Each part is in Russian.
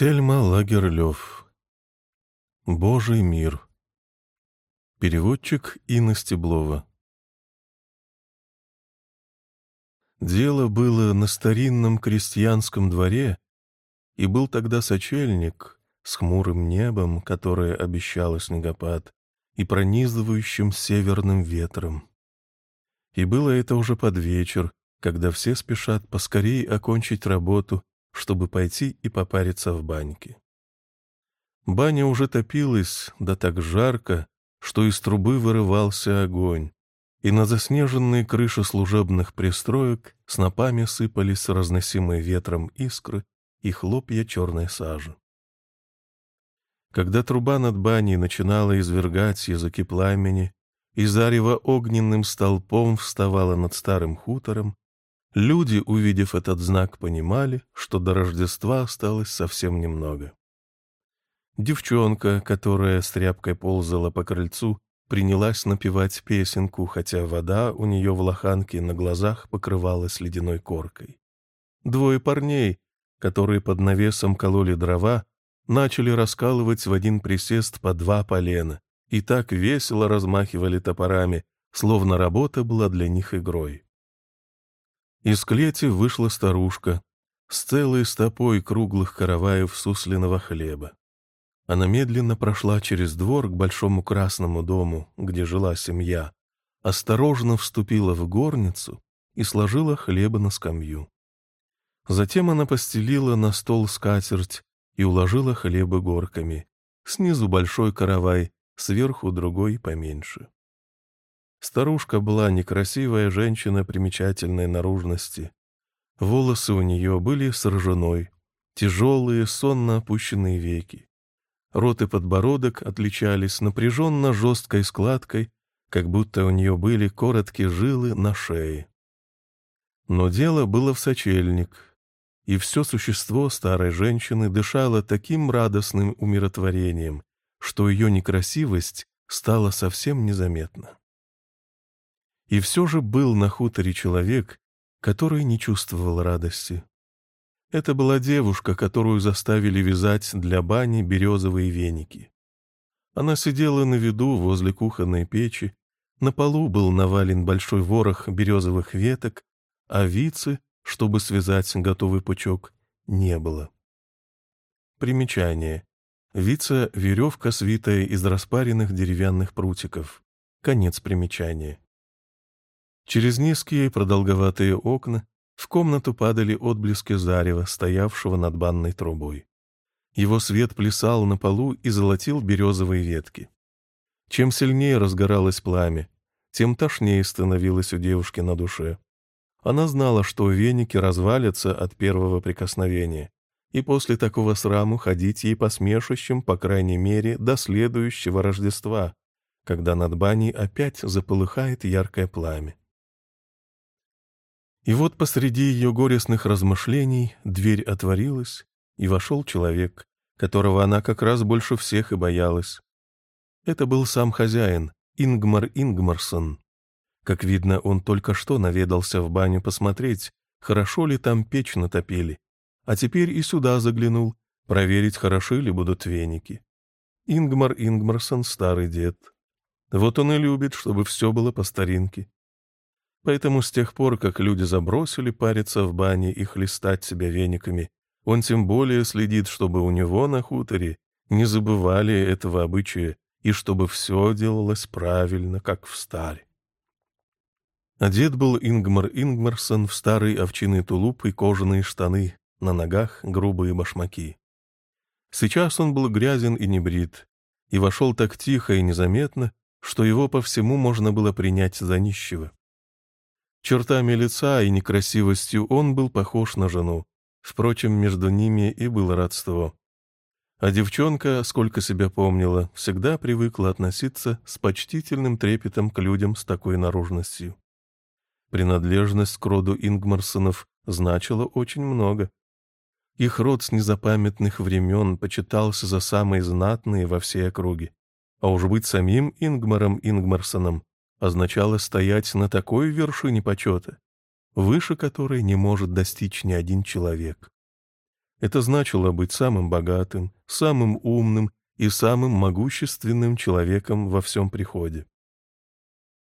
Сельма Лагерлёв. Божий мир. Переводчик Инна Стеблова. Дело было на старинном крестьянском дворе, и был тогда сочельник с хмурым небом, которое обещало снегопад, и пронизывающим северным ветром. И было это уже под вечер, когда все спешат поскорей окончить работу чтобы пойти и попариться в баньке. Баня уже топилась, да так жарко, что из трубы вырывался огонь, и на заснеженные крыши служебных пристроек снопами сыпались разносимые ветром искры и хлопья черной сажи. Когда труба над баней начинала извергать языки пламени, и зарево огненным столпом вставало над старым хутором, Люди, увидев этот знак, понимали, что до Рождества осталось совсем немного. Девчонка, которая с тряпкой ползала по крыльцу, принялась напевать песенку, хотя вода у нее в лоханке на глазах покрывалась ледяной коркой. Двое парней, которые под навесом кололи дрова, начали раскалывать в один присест по два полена и так весело размахивали топорами, словно работа была для них игрой. Из клети вышла старушка с целой стопой круглых караваев суслиного хлеба. Она медленно прошла через двор к большому красному дому, где жила семья, осторожно вступила в горницу и сложила хлеба на скамью. Затем она постелила на стол скатерть и уложила хлеба горками. Снизу большой каравай, сверху другой поменьше. Старушка была некрасивая женщина примечательной наружности. Волосы у нее были с ржаной, тяжелые, сонно опущенные веки. Рот и подбородок отличались напряженно жесткой складкой, как будто у нее были короткие жилы на шее. Но дело было в сочельник, и все существо старой женщины дышало таким радостным умиротворением, что ее некрасивость стала совсем незаметна. И все же был на хуторе человек, который не чувствовал радости. Это была девушка, которую заставили вязать для бани березовые веники. Она сидела на виду возле кухонной печи, на полу был навален большой ворох березовых веток, а вицы, чтобы связать готовый пучок, не было. Примечание. Вица — веревка, свитая из распаренных деревянных прутиков. Конец примечания. Через низкие продолговатые окна в комнату падали отблески зарева, стоявшего над банной трубой. Его свет плясал на полу и золотил березовые ветки. Чем сильнее разгоралось пламя, тем тошнее становилось у девушки на душе. Она знала, что веники развалятся от первого прикосновения, и после такого сраму ходить ей посмешищем, по крайней мере, до следующего Рождества, когда над баней опять заполыхает яркое пламя. И вот посреди ее горестных размышлений дверь отворилась, и вошел человек, которого она как раз больше всех и боялась. Это был сам хозяин, Ингмар Ингмарсон. Как видно, он только что наведался в баню посмотреть, хорошо ли там печь натопили, а теперь и сюда заглянул, проверить, хороши ли будут веники. Ингмар Ингмарсон — старый дед. Вот он и любит, чтобы все было по старинке. Поэтому с тех пор, как люди забросили париться в бане и хлестать себя вениками, он тем более следит, чтобы у него на хуторе не забывали этого обычая и чтобы все делалось правильно, как в старе. Одет был Ингмар Ингмарсон в старый овчиный тулуп и кожаные штаны, на ногах грубые башмаки. Сейчас он был грязен и небрит, и вошел так тихо и незаметно, что его по всему можно было принять за нищего. Чертами лица и некрасивостью он был похож на жену. Впрочем, между ними и было родство. А девчонка, сколько себя помнила, всегда привыкла относиться с почтительным трепетом к людям с такой наружностью. Принадлежность к роду Ингмарсонов значила очень много. Их род с незапамятных времен почитался за самые знатные во всей округе. А уж быть самим Ингмаром Ингмарсоном означало стоять на такой вершине почета, выше которой не может достичь ни один человек. Это значило быть самым богатым, самым умным и самым могущественным человеком во всем приходе.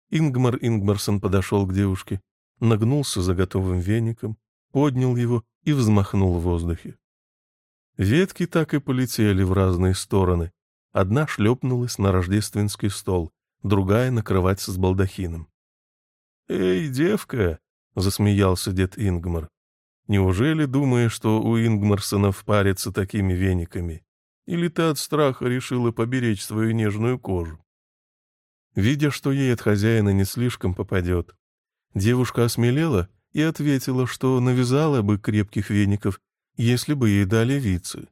Ингмар Ингмарсон подошел к девушке, нагнулся за готовым веником, поднял его и взмахнул в воздухе. Ветки так и полетели в разные стороны. Одна шлепнулась на рождественский стол, другая — на кровать с балдахином. «Эй, девка!» — засмеялся дед Ингмар. «Неужели думаешь, что у Ингмарсонов парятся такими вениками? Или ты от страха решила поберечь свою нежную кожу?» Видя, что ей от хозяина не слишком попадет, девушка осмелела и ответила, что навязала бы крепких веников, если бы ей дали вицы.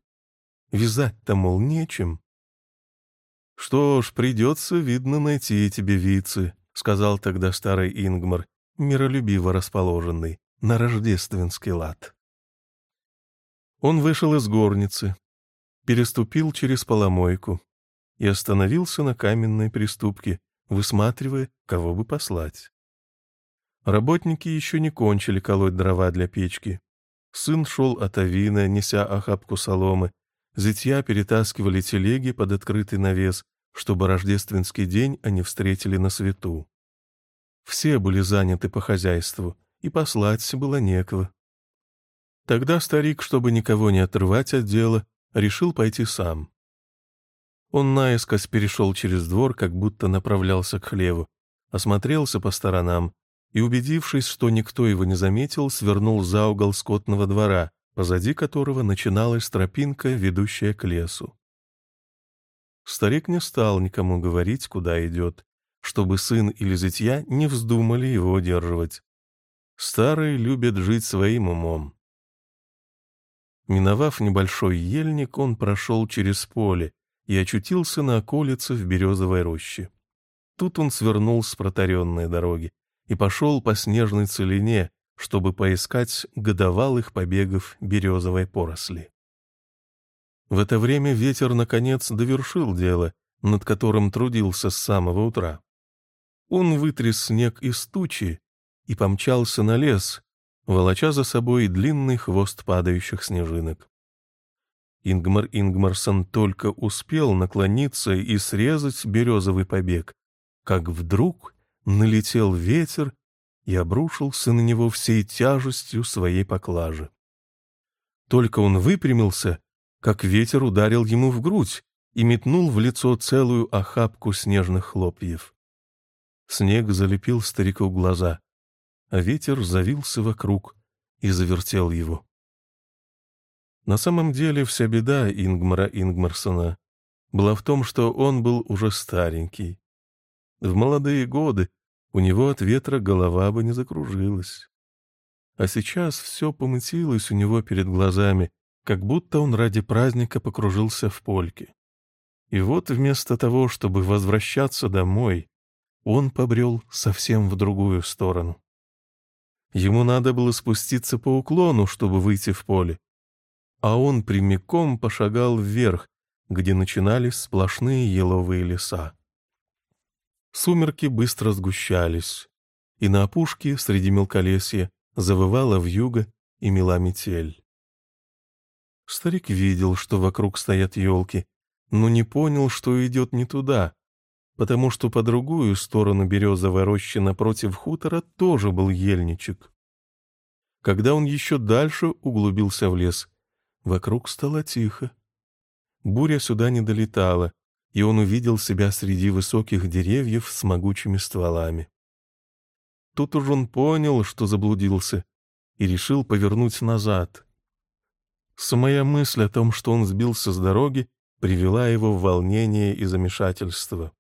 Вязать-то, мол, нечем. «Что ж, придется, видно, найти тебе вицы», — сказал тогда старый Ингмар, миролюбиво расположенный, на рождественский лад. Он вышел из горницы, переступил через поломойку и остановился на каменной приступке, высматривая, кого бы послать. Работники еще не кончили колоть дрова для печки. Сын шел от авина, неся охапку соломы. Зятья перетаскивали телеги под открытый навес, чтобы рождественский день они встретили на свету. Все были заняты по хозяйству, и послать было некого. Тогда старик, чтобы никого не отрывать от дела, решил пойти сам. Он наискось перешел через двор, как будто направлялся к хлеву, осмотрелся по сторонам и, убедившись, что никто его не заметил, свернул за угол скотного двора, позади которого начиналась тропинка, ведущая к лесу. Старик не стал никому говорить, куда идет, чтобы сын или зятья не вздумали его удерживать. Старые любят жить своим умом. Миновав небольшой ельник, он прошел через поле и очутился на околице в березовой роще. Тут он свернул с протаренной дороги и пошел по снежной целине, чтобы поискать годовалых побегов березовой поросли. В это время ветер, наконец, довершил дело, над которым трудился с самого утра. Он вытряс снег из тучи и помчался на лес, волоча за собой длинный хвост падающих снежинок. Ингмар Ингмарсон только успел наклониться и срезать березовый побег, как вдруг налетел ветер и обрушился на него всей тяжестью своей поклажи. Только он выпрямился, как ветер ударил ему в грудь и метнул в лицо целую охапку снежных хлопьев. Снег залепил старику глаза, а ветер завился вокруг и завертел его. На самом деле вся беда Ингмара Ингмарсона была в том, что он был уже старенький. В молодые годы у него от ветра голова бы не закружилась. А сейчас все помутилось у него перед глазами, как будто он ради праздника покружился в польке. И вот вместо того, чтобы возвращаться домой, он побрел совсем в другую сторону. Ему надо было спуститься по уклону, чтобы выйти в поле. А он прямиком пошагал вверх, где начинались сплошные еловые леса. Сумерки быстро сгущались, и на опушке среди мелколесья завывала вьюга и мела метель. Старик видел, что вокруг стоят елки, но не понял, что идет не туда, потому что по другую сторону березовой рощи напротив хутора тоже был ельничек. Когда он еще дальше углубился в лес, вокруг стало тихо. Буря сюда не долетала, и он увидел себя среди высоких деревьев с могучими стволами. Тут уж он понял, что заблудился, и решил повернуть назад. Самая мысль о том, что он сбился с дороги, привела его в волнение и замешательство.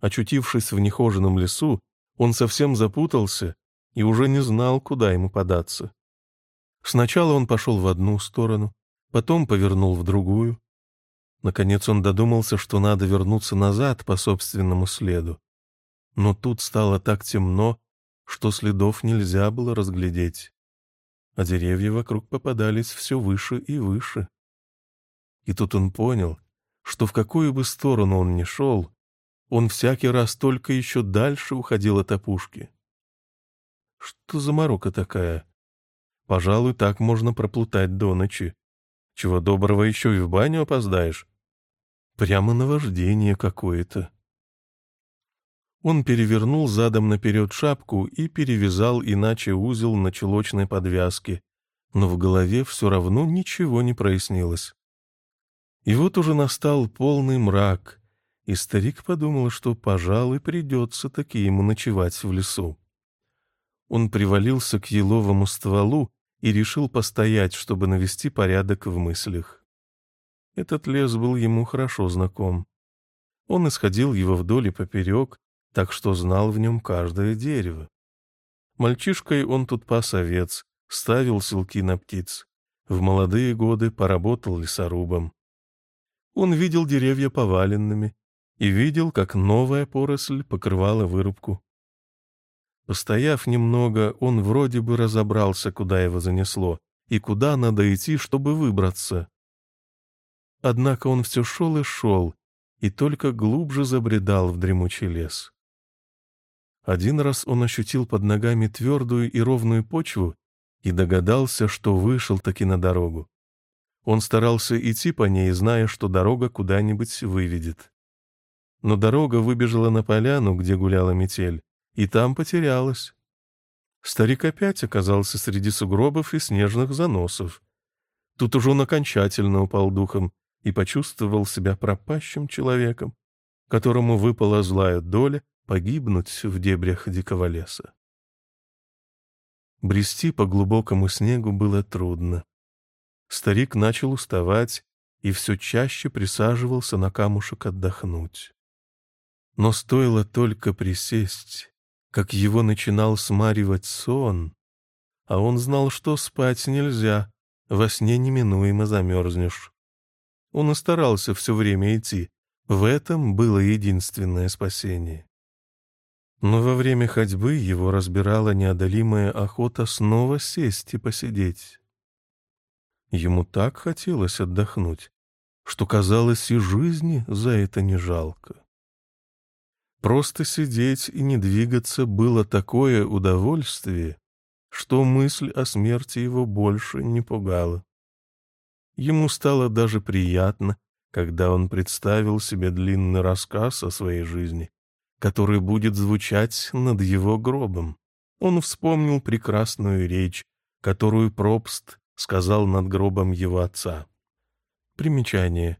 Очутившись в нехоженном лесу, он совсем запутался и уже не знал, куда ему податься. Сначала он пошел в одну сторону, потом повернул в другую, Наконец он додумался, что надо вернуться назад по собственному следу. Но тут стало так темно, что следов нельзя было разглядеть, а деревья вокруг попадались все выше и выше. И тут он понял, что в какую бы сторону он ни шел, он всякий раз только еще дальше уходил от опушки. Что за морока такая? Пожалуй, так можно проплутать до ночи. Чего доброго еще и в баню опоздаешь. Прямо наваждение какое-то. Он перевернул задом наперед шапку и перевязал иначе узел на чулочной подвязке, но в голове все равно ничего не прояснилось. И вот уже настал полный мрак, и старик подумал, что, пожалуй, придется таки ему ночевать в лесу. Он привалился к еловому стволу и решил постоять, чтобы навести порядок в мыслях. Этот лес был ему хорошо знаком. Он исходил его вдоль и поперек, так что знал в нем каждое дерево. Мальчишкой он тут пас овец, ставил селки на птиц. В молодые годы поработал лесорубом. Он видел деревья поваленными и видел, как новая поросль покрывала вырубку. Постояв немного, он вроде бы разобрался, куда его занесло, и куда надо идти, чтобы выбраться. Однако он все шел и шел, и только глубже забредал в дремучий лес. Один раз он ощутил под ногами твердую и ровную почву и догадался, что вышел таки на дорогу. Он старался идти по ней, зная, что дорога куда-нибудь выведет. Но дорога выбежала на поляну, где гуляла метель, и там потерялась. Старик опять оказался среди сугробов и снежных заносов. Тут уже он окончательно упал духом и почувствовал себя пропащим человеком, которому выпала злая доля погибнуть в дебрях дикого леса. Брести по глубокому снегу было трудно. Старик начал уставать и все чаще присаживался на камушек отдохнуть. Но стоило только присесть, как его начинал смаривать сон, а он знал, что спать нельзя, во сне неминуемо замерзнешь. Он и старался все время идти, в этом было единственное спасение. Но во время ходьбы его разбирала неодолимая охота снова сесть и посидеть. Ему так хотелось отдохнуть, что казалось и жизни за это не жалко. Просто сидеть и не двигаться было такое удовольствие, что мысль о смерти его больше не пугала. Ему стало даже приятно, когда он представил себе длинный рассказ о своей жизни, который будет звучать над его гробом. Он вспомнил прекрасную речь, которую Пробст сказал над гробом его отца. Примечание.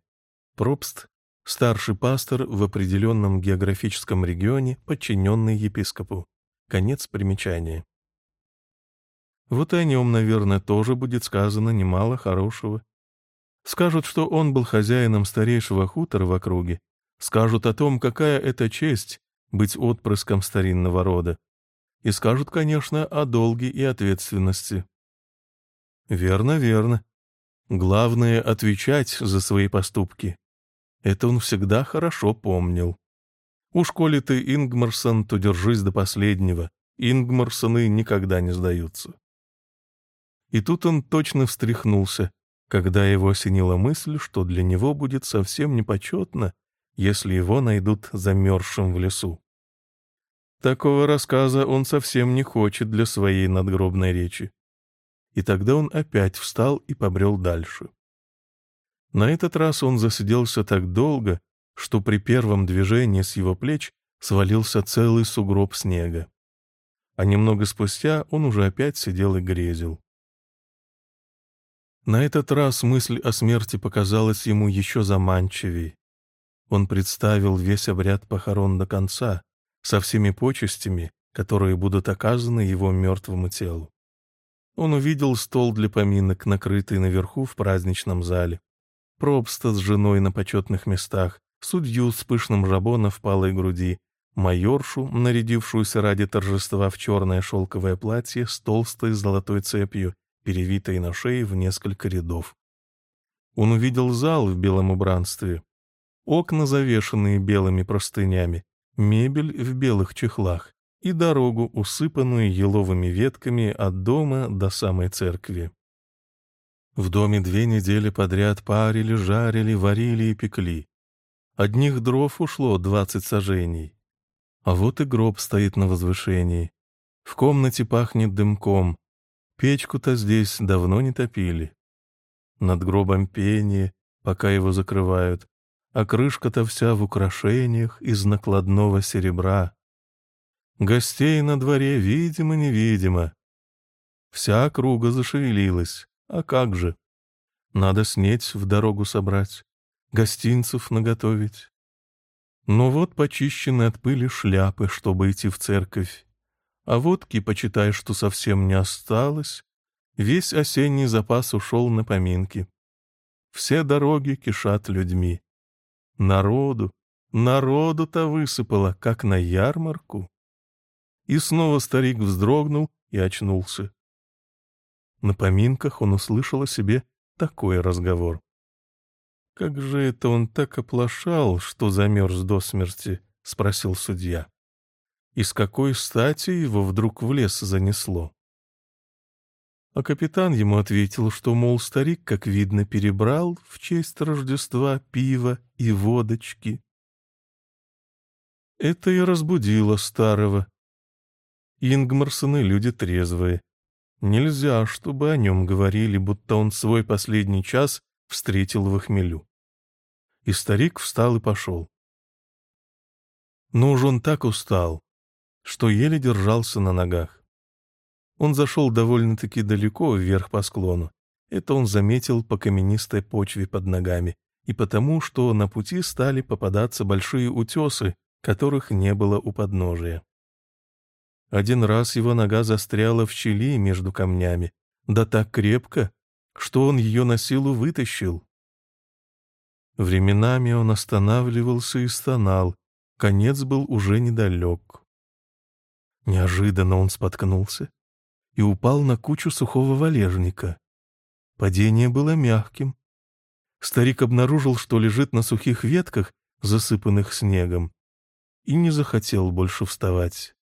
Пробст — старший пастор в определенном географическом регионе, подчиненный епископу. Конец примечания. Вот и о нем, наверное, тоже будет сказано немало хорошего. Скажут, что он был хозяином старейшего хутора в округе, скажут о том, какая это честь быть отпрыском старинного рода. И скажут, конечно, о долге и ответственности. Верно, верно. Главное — отвечать за свои поступки. Это он всегда хорошо помнил. Уж коли ты Ингмарсон, то держись до последнего. Ингмарсоны никогда не сдаются. И тут он точно встряхнулся, когда его осенила мысль, что для него будет совсем непочетно если его найдут замерзшим в лесу. Такого рассказа он совсем не хочет для своей надгробной речи. И тогда он опять встал и побрел дальше. На этот раз он засиделся так долго, что при первом движении с его плеч свалился целый сугроб снега. А немного спустя он уже опять сидел и грезил. На этот раз мысль о смерти показалась ему еще заманчивее. Он представил весь обряд похорон до конца, со всеми почестями, которые будут оказаны его мертвому телу. Он увидел стол для поминок, накрытый наверху в праздничном зале, пробста с женой на почетных местах, судью с пышным жабо в палой груди, майоршу, нарядившуюся ради торжества в черное шелковое платье с толстой золотой цепью, перевитой на шее в несколько рядов. Он увидел зал в белом убранстве, окна, завешенные белыми простынями, мебель в белых чехлах и дорогу, усыпанную еловыми ветками от дома до самой церкви. В доме две недели подряд парили, жарили, варили и пекли. Одних дров ушло двадцать сажений. А вот и гроб стоит на возвышении. В комнате пахнет дымком. Печку-то здесь давно не топили. Над гробом пение, пока его закрывают, а крышка-то вся в украшениях из накладного серебра. Гостей на дворе видимо-невидимо. Вся округа зашевелилась. А как же? Надо снеть в дорогу собрать, гостинцев наготовить. Но вот почищены от пыли шляпы, чтобы идти в церковь. А водки, почитай, что совсем не осталось. Весь осенний запас ушел на поминки. Все дороги кишат людьми. Народу, народу-то высыпало, как на ярмарку. И снова старик вздрогнул и очнулся. На поминках он услышал о себе такой разговор. «Как же это он так оплошал, что замерз до смерти?» — спросил судья. «И с какой стати его вдруг в лес занесло?» А капитан ему ответил, что, мол, старик, как видно, перебрал в честь Рождества пиво и водочки. Это и разбудило старого. Ингмарсоны люди трезвые. Нельзя, чтобы о нем говорили, будто он свой последний час встретил в хмелю. И старик встал и пошел. Но уж он так устал, что еле держался на ногах. Он зашел довольно-таки далеко вверх по склону. Это он заметил по каменистой почве под ногами и потому, что на пути стали попадаться большие утесы, которых не было у подножия. Один раз его нога застряла в щели между камнями, да так крепко, что он ее на силу вытащил. Временами он останавливался и стонал, конец был уже недалек. Неожиданно он споткнулся и упал на кучу сухого валежника. Падение было мягким. Старик обнаружил, что лежит на сухих ветках, засыпанных снегом, и не захотел больше вставать.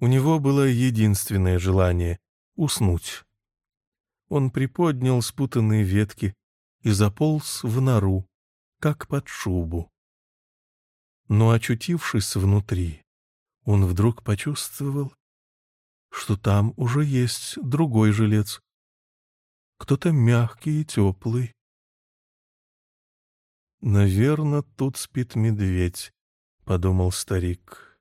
У него было единственное желание — уснуть. Он приподнял спутанные ветки и заполз в нору, как под шубу. Но, очутившись внутри, он вдруг почувствовал, что там уже есть другой жилец. Кто-то мягкий и теплый. «Наверно, тут спит медведь», — подумал старик.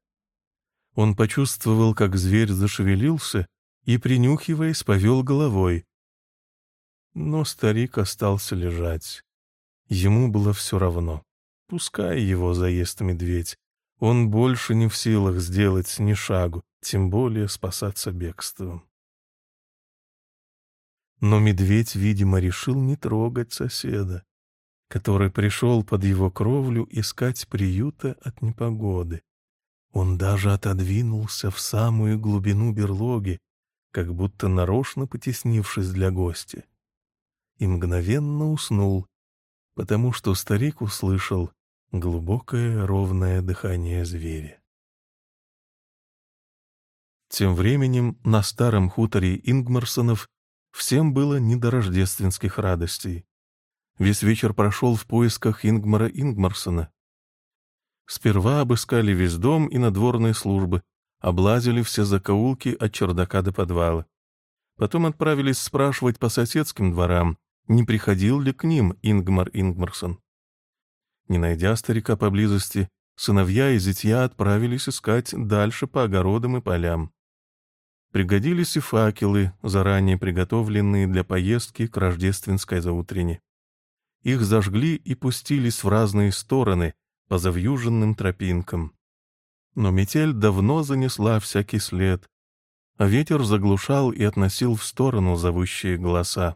Он почувствовал, как зверь зашевелился и, принюхиваясь, повел головой. Но старик остался лежать. Ему было все равно. Пускай его заест медведь. Он больше не в силах сделать ни шагу тем более спасаться бегством. Но медведь, видимо, решил не трогать соседа, который пришел под его кровлю искать приюта от непогоды. Он даже отодвинулся в самую глубину берлоги, как будто нарочно потеснившись для гостя, и мгновенно уснул, потому что старик услышал глубокое ровное дыхание зверя. Тем временем на старом хуторе Ингмарсонов всем было не до рождественских радостей. Весь вечер прошел в поисках Ингмара Ингмарсона. Сперва обыскали весь дом и надворные службы, облазили все закоулки от чердака до подвала. Потом отправились спрашивать по соседским дворам, не приходил ли к ним Ингмар Ингмарсон. Не найдя старика поблизости, сыновья и зятья отправились искать дальше по огородам и полям. Пригодились и факелы, заранее приготовленные для поездки к рождественской заутрене. Их зажгли и пустились в разные стороны по завьюженным тропинкам. Но метель давно занесла всякий след, а ветер заглушал и относил в сторону зовущие голоса.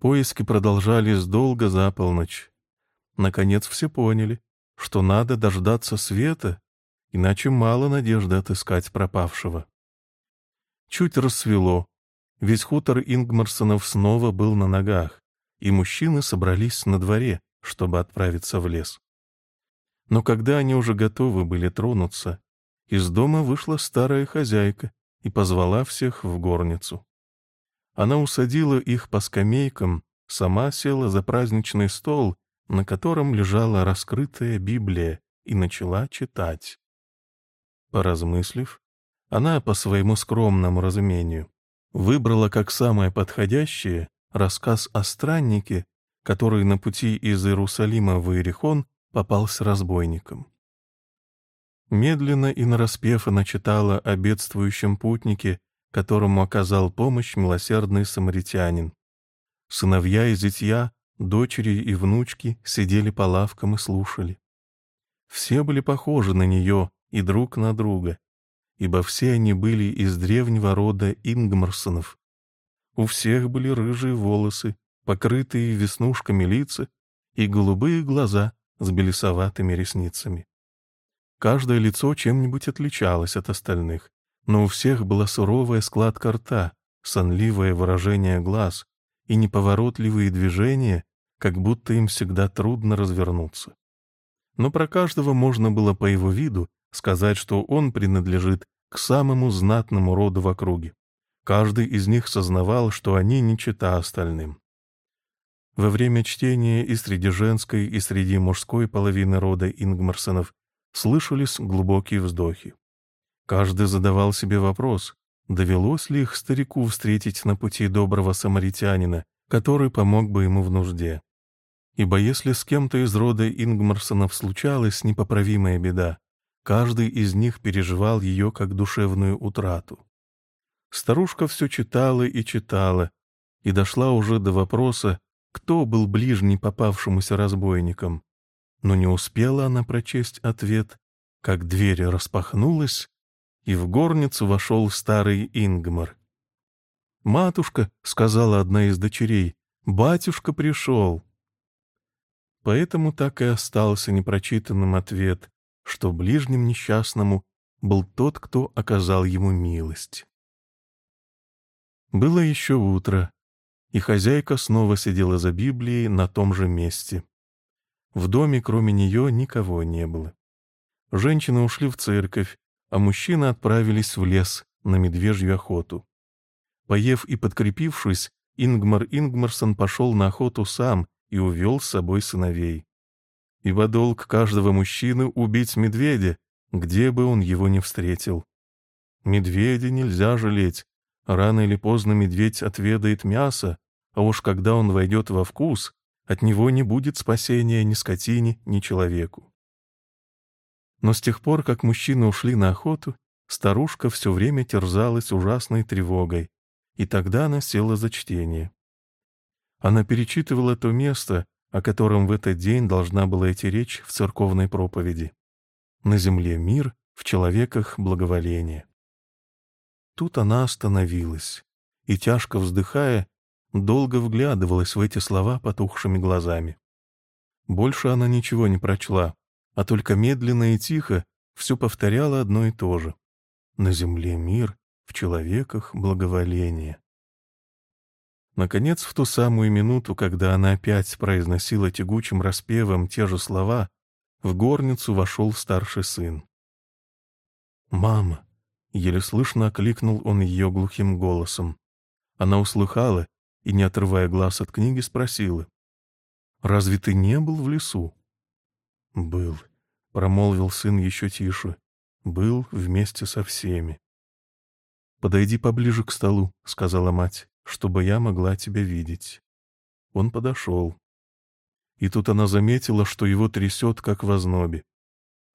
Поиски продолжались долго за полночь. Наконец все поняли, что надо дождаться света, иначе мало надежды отыскать пропавшего. Чуть рассвело. Весь хутор Ингмарсонов снова был на ногах, и мужчины собрались на дворе, чтобы отправиться в лес. Но когда они уже готовы были тронуться, из дома вышла старая хозяйка и позвала всех в горницу. Она усадила их по скамейкам, сама села за праздничный стол, на котором лежала раскрытая Библия, и начала читать. Поразмыслив, она, по своему скромному разумению, выбрала как самое подходящее рассказ о страннике, который на пути из Иерусалима в Иерихон попался разбойником. Медленно и нараспев она читала о бедствующем путнике, которому оказал помощь милосердный самаритянин. Сыновья и зятья, дочери и внучки сидели по лавкам и слушали. Все были похожи на нее и друг на друга, ибо все они были из древнего рода Ингмарсонов. У всех были рыжие волосы, покрытые веснушками лица и голубые глаза с белесоватыми ресницами. Каждое лицо чем-нибудь отличалось от остальных, но у всех была суровая складка рта, сонливое выражение глаз и неповоротливые движения, как будто им всегда трудно развернуться. Но про каждого можно было по его виду сказать, что он принадлежит к самому знатному роду в округе. Каждый из них сознавал, что они не чита остальным. Во время чтения и среди женской, и среди мужской половины рода Ингмарсонов слышались глубокие вздохи. Каждый задавал себе вопрос, довелось ли их старику встретить на пути доброго самаритянина, который помог бы ему в нужде. Ибо если с кем-то из рода Ингмарсонов случалась непоправимая беда, каждый из них переживал ее как душевную утрату. Старушка все читала и читала, и дошла уже до вопроса, кто был ближний попавшемуся разбойникам. Но не успела она прочесть ответ, как дверь распахнулась, и в горницу вошел старый Ингмар. «Матушка», — сказала одна из дочерей, — «батюшка пришел». Поэтому так и остался непрочитанным ответ, что ближним несчастному был тот, кто оказал ему милость. Было еще утро, и хозяйка снова сидела за Библией на том же месте. В доме, кроме нее, никого не было. Женщины ушли в церковь, а мужчины отправились в лес на медвежью охоту. Поев и подкрепившись, Ингмар Ингмарсон пошел на охоту сам и увел с собой сыновей. Ибо долг каждого мужчины — убить медведя, где бы он его ни встретил. Медведя нельзя жалеть. Рано или поздно медведь отведает мясо, а уж когда он войдет во вкус, от него не будет спасения ни скотине, ни человеку. Но с тех пор, как мужчины ушли на охоту, старушка все время терзалась ужасной тревогой, и тогда она села за чтение. Она перечитывала то место, о котором в этот день должна была идти речь в церковной проповеди. «На земле мир, в человеках благоволение». Тут она остановилась и, тяжко вздыхая, долго вглядывалась в эти слова потухшими глазами. Больше она ничего не прочла, а только медленно и тихо все повторяла одно и то же. «На земле мир, в человеках благоволение». Наконец, в ту самую минуту, когда она опять произносила тягучим распевом те же слова, в горницу вошел старший сын. «Мама!» — еле слышно окликнул он ее глухим голосом. Она услыхала и, не отрывая глаз от книги, спросила. «Разве ты не был в лесу?» «Был», — промолвил сын еще тише. «Был вместе со всеми». «Подойди поближе к столу», — сказала мать чтобы я могла тебя видеть. Он подошел. И тут она заметила, что его трясет, как в ознобе.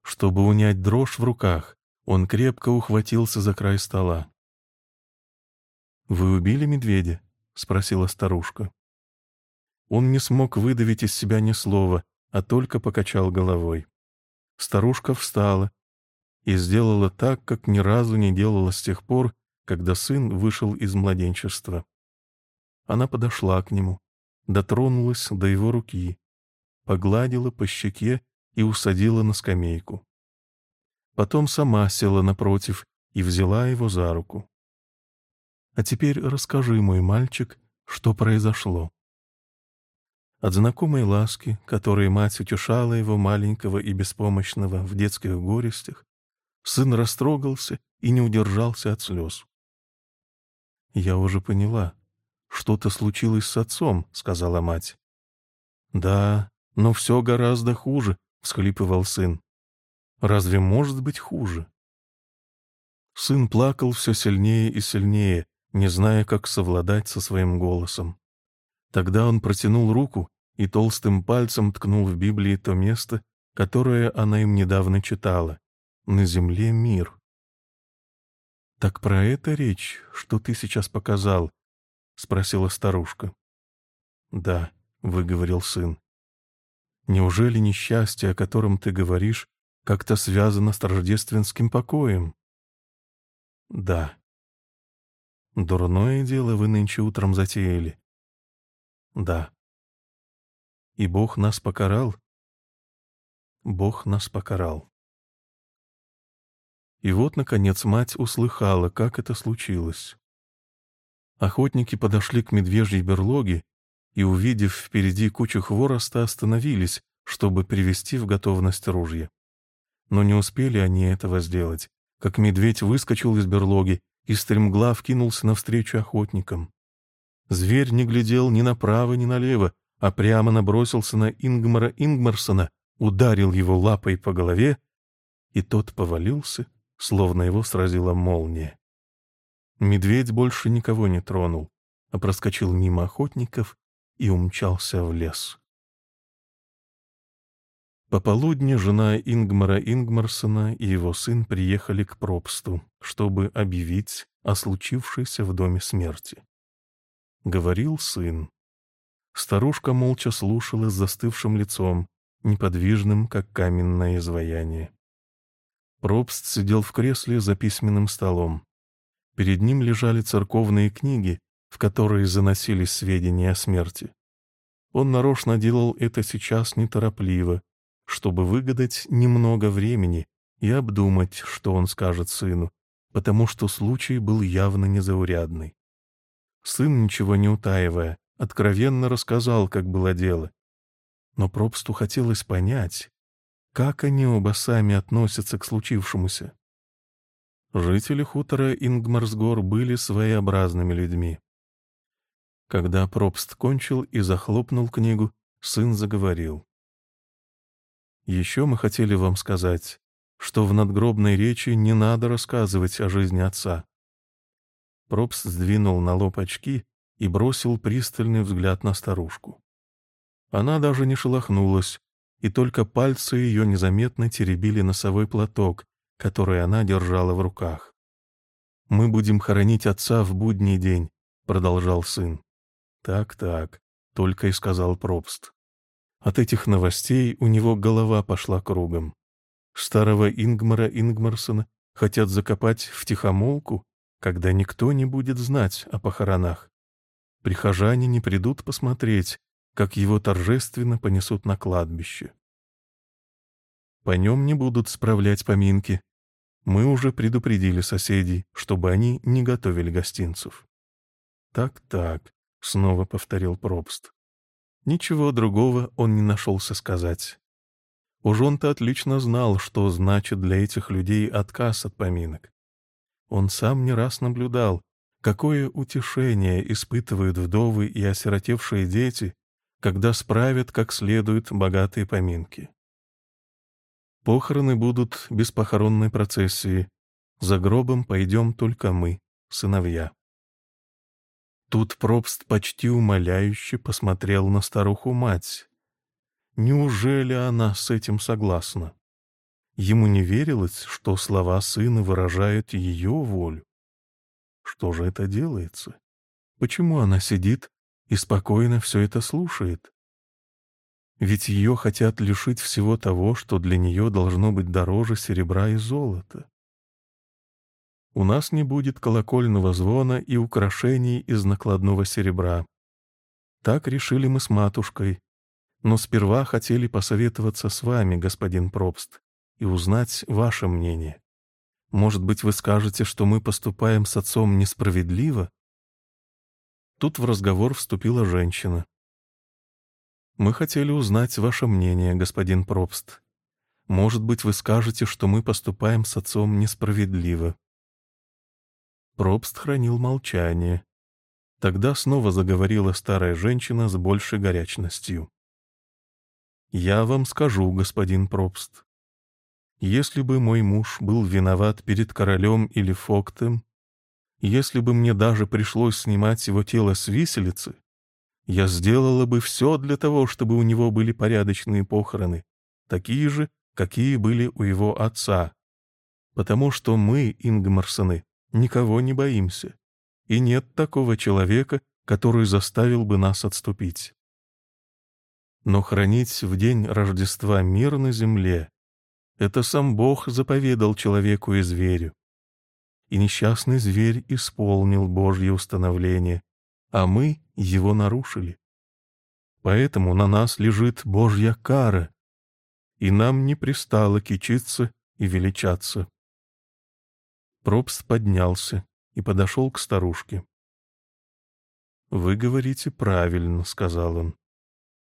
Чтобы унять дрожь в руках, он крепко ухватился за край стола. «Вы убили медведя?» — спросила старушка. Он не смог выдавить из себя ни слова, а только покачал головой. Старушка встала и сделала так, как ни разу не делала с тех пор, когда сын вышел из младенчества. Она подошла к нему, дотронулась до его руки, погладила по щеке и усадила на скамейку. Потом сама села напротив и взяла его за руку. «А теперь расскажи, мой мальчик, что произошло». От знакомой ласки, которой мать утешала его маленького и беспомощного в детских горестях, сын растрогался и не удержался от слез. «Я уже поняла», «Что-то случилось с отцом», — сказала мать. «Да, но все гораздо хуже», — всхлипывал сын. «Разве может быть хуже?» Сын плакал все сильнее и сильнее, не зная, как совладать со своим голосом. Тогда он протянул руку и толстым пальцем ткнул в Библии то место, которое она им недавно читала. «На земле мир». «Так про это речь, что ты сейчас показал?» — спросила старушка. «Да», — выговорил сын. «Неужели несчастье, о котором ты говоришь, как-то связано с рождественским покоем?» «Да». «Дурное дело вы нынче утром затеяли?» «Да». «И Бог нас покарал?» «Бог нас покарал». И вот, наконец, мать услыхала, как это случилось. Охотники подошли к медвежьей берлоге и, увидев впереди кучу хвороста, остановились, чтобы привести в готовность ружья. Но не успели они этого сделать, как медведь выскочил из берлоги и стремглав кинулся навстречу охотникам. Зверь не глядел ни направо, ни налево, а прямо набросился на Ингмара Ингмарсона, ударил его лапой по голове, и тот повалился, словно его сразила молния. Медведь больше никого не тронул, а проскочил мимо охотников и умчался в лес. Пополудни жена Ингмара Ингмарсона и его сын приехали к Пробсту, чтобы объявить о случившейся в доме смерти. Говорил сын. Старушка молча слушала с застывшим лицом, неподвижным, как каменное изваяние. Пробст сидел в кресле за письменным столом. Перед ним лежали церковные книги, в которые заносились сведения о смерти. Он нарочно делал это сейчас неторопливо, чтобы выгадать немного времени и обдумать, что он скажет сыну, потому что случай был явно незаурядный. Сын, ничего не утаивая, откровенно рассказал, как было дело. Но Пробсту хотелось понять, как они оба сами относятся к случившемуся? Жители хутора Ингмарсгор были своеобразными людьми. Когда Пробст кончил и захлопнул книгу, сын заговорил. «Еще мы хотели вам сказать, что в надгробной речи не надо рассказывать о жизни отца». Пробст сдвинул на лоб очки и бросил пристальный взгляд на старушку. Она даже не шелохнулась, и только пальцы ее незаметно теребили носовой платок, который она держала в руках. «Мы будем хоронить отца в будний день», — продолжал сын. «Так-так», — только и сказал Пробст. От этих новостей у него голова пошла кругом. Старого Ингмара Ингмарсона хотят закопать в тихомолку, когда никто не будет знать о похоронах. Прихожане не придут посмотреть, как его торжественно понесут на кладбище. По нем не будут справлять поминки. Мы уже предупредили соседей, чтобы они не готовили гостинцев. «Так-так», — снова повторил Пробст. Ничего другого он не нашелся сказать. Уж он-то отлично знал, что значит для этих людей отказ от поминок. Он сам не раз наблюдал, какое утешение испытывают вдовы и осиротевшие дети, когда справят как следует богатые поминки. Похороны будут без похоронной процессии. За гробом пойдем только мы, сыновья. Тут Пробст почти умоляюще посмотрел на старуху-мать. Неужели она с этим согласна? Ему не верилось, что слова сына выражают ее волю. Что же это делается? Почему она сидит и спокойно все это слушает. Ведь ее хотят лишить всего того, что для нее должно быть дороже серебра и золота. У нас не будет колокольного звона и украшений из накладного серебра. Так решили мы с матушкой, но сперва хотели посоветоваться с вами, господин Пробст, и узнать ваше мнение. Может быть, вы скажете, что мы поступаем с отцом несправедливо? Тут в разговор вступила женщина. «Мы хотели узнать ваше мнение, господин Пробст. Может быть, вы скажете, что мы поступаем с отцом несправедливо». Пробст хранил молчание. Тогда снова заговорила старая женщина с большей горячностью. «Я вам скажу, господин Пробст. Если бы мой муж был виноват перед королем или фоктем, если бы мне даже пришлось снимать его тело с виселицы, Я сделала бы все для того, чтобы у него были порядочные похороны, такие же, какие были у его отца. Потому что мы, Ингмарсоны, никого не боимся. И нет такого человека, который заставил бы нас отступить. Но хранить в день Рождества мир на земле — это сам Бог заповедал человеку и зверю. И несчастный зверь исполнил Божье установление, а мы его нарушили. Поэтому на нас лежит Божья кара, и нам не пристало кичиться и величаться. Пробст поднялся и подошел к старушке. «Вы говорите правильно», — сказал он.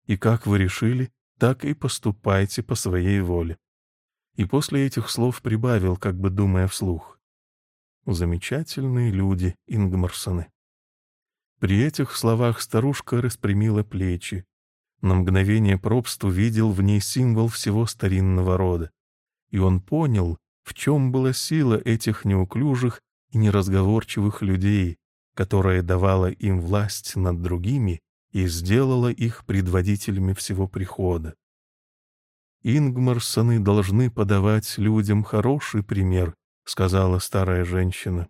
«И как вы решили, так и поступайте по своей воле». И после этих слов прибавил, как бы думая вслух. «Замечательные люди, Ингмарсоны». При этих словах старушка распрямила плечи. На мгновение Пробст увидел в ней символ всего старинного рода. И он понял, в чем была сила этих неуклюжих и неразговорчивых людей, которая давала им власть над другими и сделала их предводителями всего прихода. «Ингмарсоны должны подавать людям хороший пример», — сказала старая женщина.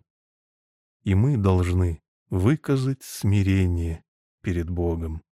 «И мы должны выказать смирение перед Богом».